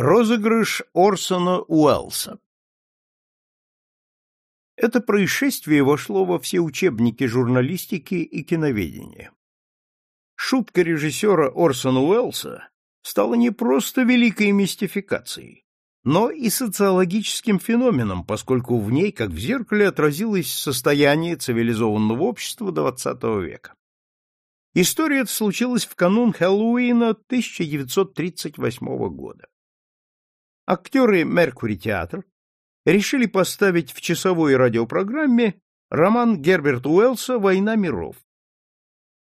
Розыгрыш Орсона Уэллса Это происшествие вошло во все учебники журналистики и киноведения. Шутка режиссера Орсона Уэллса стала не просто великой мистификацией, но и социологическим феноменом, поскольку в ней, как в зеркале, отразилось состояние цивилизованного общества XX века. История эта случилась в канун Хэллоуина 1938 года. Актеры Меркури Театр решили поставить в часовой радиопрограмме роман Герберта Уэллса «Война миров».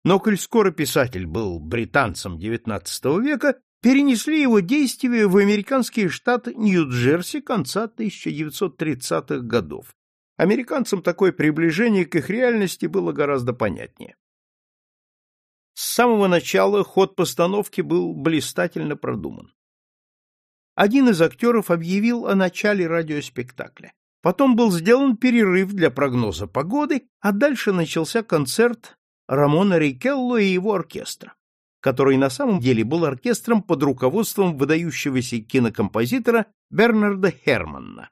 Но коль скоро писатель был британцем XIX века, перенесли его действия в американский штат Нью-Джерси конца 1930-х годов. Американцам такое приближение к их реальности было гораздо понятнее. С самого начала ход постановки был блистательно продуман. Один из актеров объявил о начале радиоспектакля. Потом был сделан перерыв для прогноза погоды, а дальше начался концерт Рамона Рикелло и его оркестра который на самом деле был оркестром под руководством выдающегося кинокомпозитора Бернарда Херманна.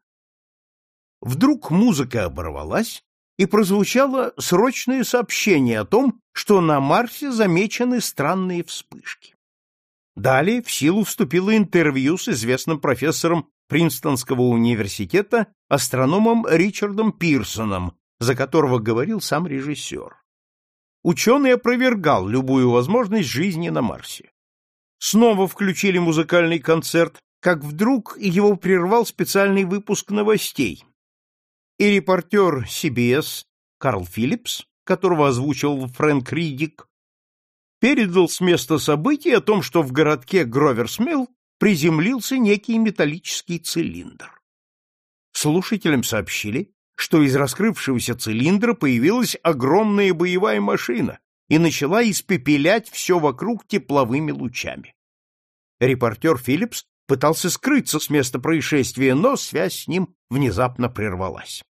Вдруг музыка оборвалась, и прозвучало срочное сообщение о том, что на Марсе замечены странные вспышки. Далее в силу вступило интервью с известным профессором Принстонского университета, астрономом Ричардом Пирсоном, за которого говорил сам режиссер ученый опровергал любую возможность жизни на Марсе. Снова включили музыкальный концерт, как вдруг его прервал специальный выпуск новостей. И репортер CBS Карл Филлипс, которого озвучил Фрэнк Ридик, передал с места событий о том, что в городке Гроверсмилл приземлился некий металлический цилиндр. Слушателям сообщили, что из раскрывшегося цилиндра появилась огромная боевая машина и начала испепелять все вокруг тепловыми лучами. Репортер Филлипс пытался скрыться с места происшествия, но связь с ним внезапно прервалась.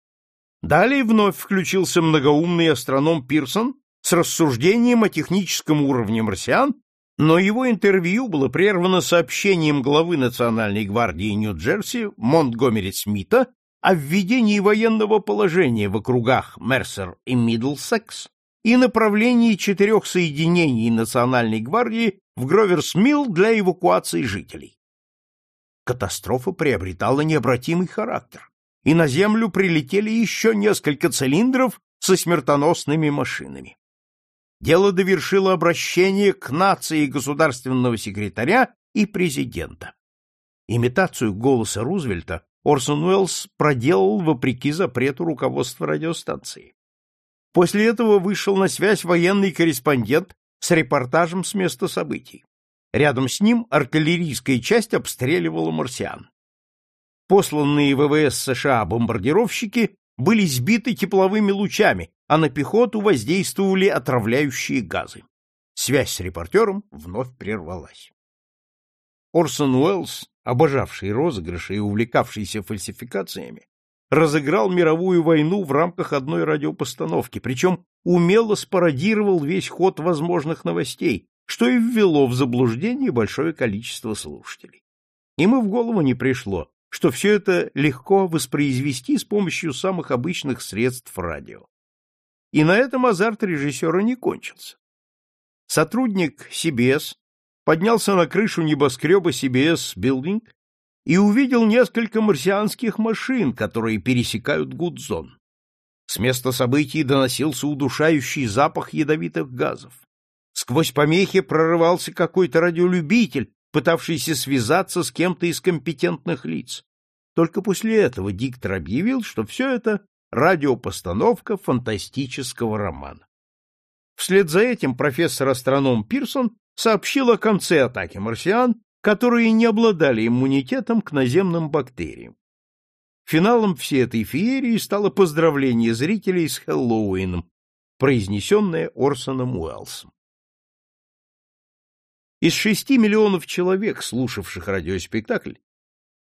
Далее вновь включился многоумный астроном Пирсон с рассуждением о техническом уровне марсиан, но его интервью было прервано сообщением главы Национальной гвардии Нью-Джерси Монтгомери Смита о введении военного положения в округах Мерсер и Миддлсекс и направлении четырех соединений Национальной гвардии в Гроверс-Милл для эвакуации жителей. Катастрофа приобретала необратимый характер, и на Землю прилетели еще несколько цилиндров со смертоносными машинами. Дело довершило обращение к нации государственного секретаря и президента. Имитацию голоса Рузвельта Орсон Уэллс проделал вопреки запрету руководства радиостанции. После этого вышел на связь военный корреспондент с репортажем с места событий. Рядом с ним артиллерийская часть обстреливала марсиан. Посланные ВВС США бомбардировщики были сбиты тепловыми лучами, а на пехоту воздействовали отравляющие газы. Связь с репортером вновь прервалась. Орсон Уэллс обожавший розыгрыши и увлекавшийся фальсификациями, разыграл мировую войну в рамках одной радиопостановки, причем умело спародировал весь ход возможных новостей, что и ввело в заблуждение большое количество слушателей. Ему в голову не пришло, что все это легко воспроизвести с помощью самых обычных средств радио. И на этом азарт режиссера не кончился. Сотрудник CBS поднялся на крышу небоскреба CBS Building и увидел несколько марсианских машин, которые пересекают Гудзон. С места событий доносился удушающий запах ядовитых газов. Сквозь помехи прорывался какой-то радиолюбитель, пытавшийся связаться с кем-то из компетентных лиц. Только после этого диктор объявил, что все это радиопостановка фантастического романа. Вслед за этим профессор-астроном Пирсон сообщил о конце атаки марсиан, которые не обладали иммунитетом к наземным бактериям. Финалом всей этой феерии стало поздравление зрителей с Хэллоуином, произнесенное Орсоном Уэллсом. Из шести миллионов человек, слушавших радиоспектакль,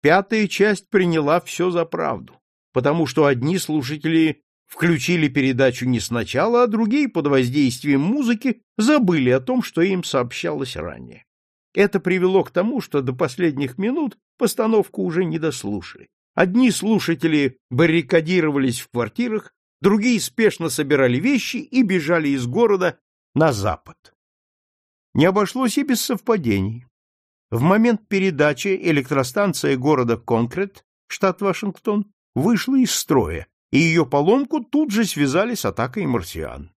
пятая часть приняла все за правду, потому что одни слушатели включили передачу не сначала, а другие под воздействием музыки забыли о том, что им сообщалось ранее. Это привело к тому, что до последних минут постановку уже не дослушали. Одни слушатели баррикадировались в квартирах, другие спешно собирали вещи и бежали из города на запад. Не обошлось и без совпадений. В момент передачи электростанция города Конкрет, штат Вашингтон, вышла из строя, и ее поломку тут же связали с атакой марсиан.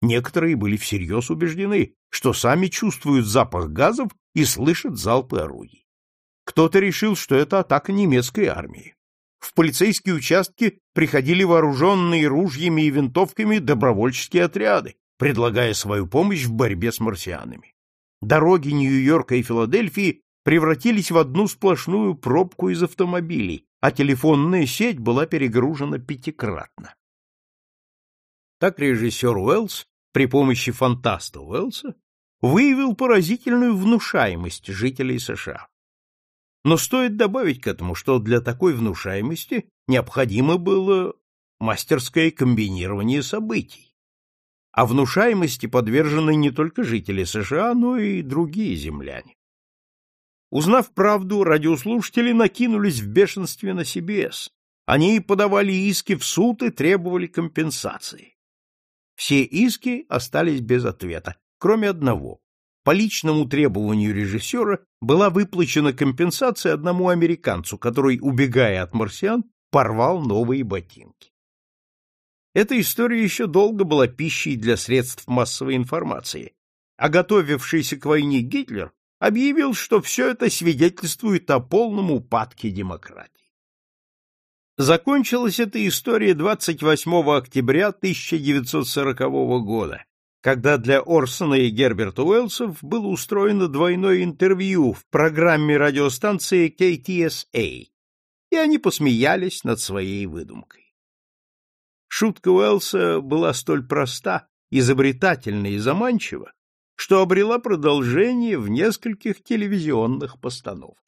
Некоторые были всерьез убеждены, что сами чувствуют запах газов и слышат залпы орудий. Кто-то решил, что это атака немецкой армии. В полицейские участки приходили вооруженные ружьями и винтовками добровольческие отряды, предлагая свою помощь в борьбе с марсианами. Дороги Нью-Йорка и Филадельфии превратились в одну сплошную пробку из автомобилей, а телефонная сеть была перегружена пятикратно. Так режиссер Уэллс при помощи фантаста Уэллса выявил поразительную внушаемость жителей США. Но стоит добавить к этому, что для такой внушаемости необходимо было мастерское комбинирование событий. А внушаемости подвержены не только жители США, но и другие земляне. Узнав правду, радиослушатели накинулись в бешенстве на CBS. Они подавали иски в суд и требовали компенсации. Все иски остались без ответа, кроме одного. По личному требованию режиссера была выплачена компенсация одному американцу, который, убегая от марсиан, порвал новые ботинки. Эта история еще долго была пищей для средств массовой информации, а готовившийся к войне Гитлер объявил, что все это свидетельствует о полном упадке демократии. Закончилась эта история 28 октября 1940 года, когда для Орсона и Герберта Уэллсов было устроено двойное интервью в программе радиостанции KTSA, и они посмеялись над своей выдумкой. Шутка Уэллса была столь проста, изобретательна и заманчива, что обрела продолжение в нескольких телевизионных постановках.